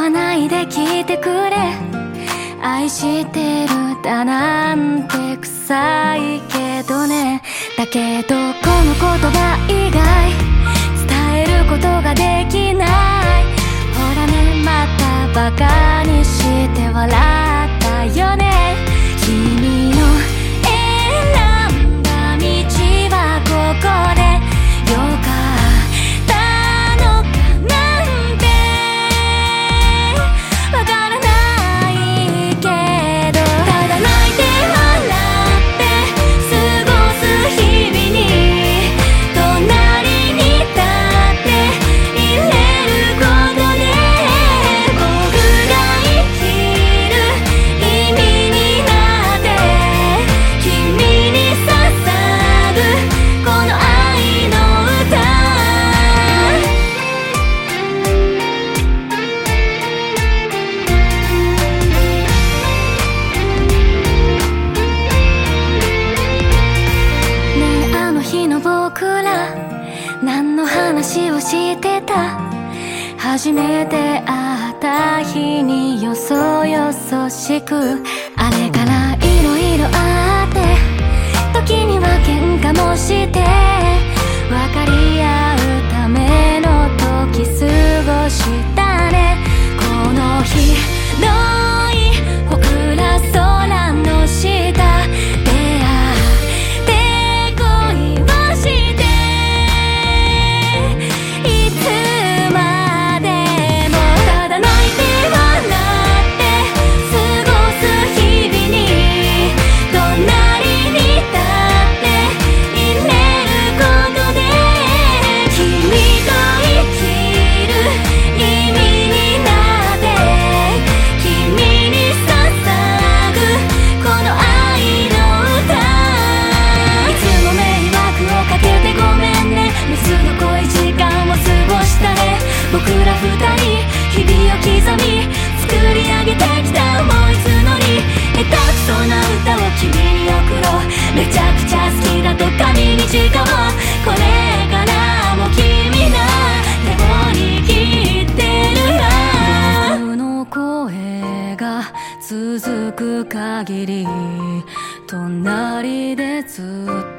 わないで聞いてくれ。愛してるだなんて臭いけどね。だけどこの言葉以外伝えることができない。僕ら何の話をしてた？初めて会った日によそよそしくあれからいろいろあめちゃくちゃ好きだと神に誓おうこれからも君の手を握ってるよ僕の声が続く限り隣でずっと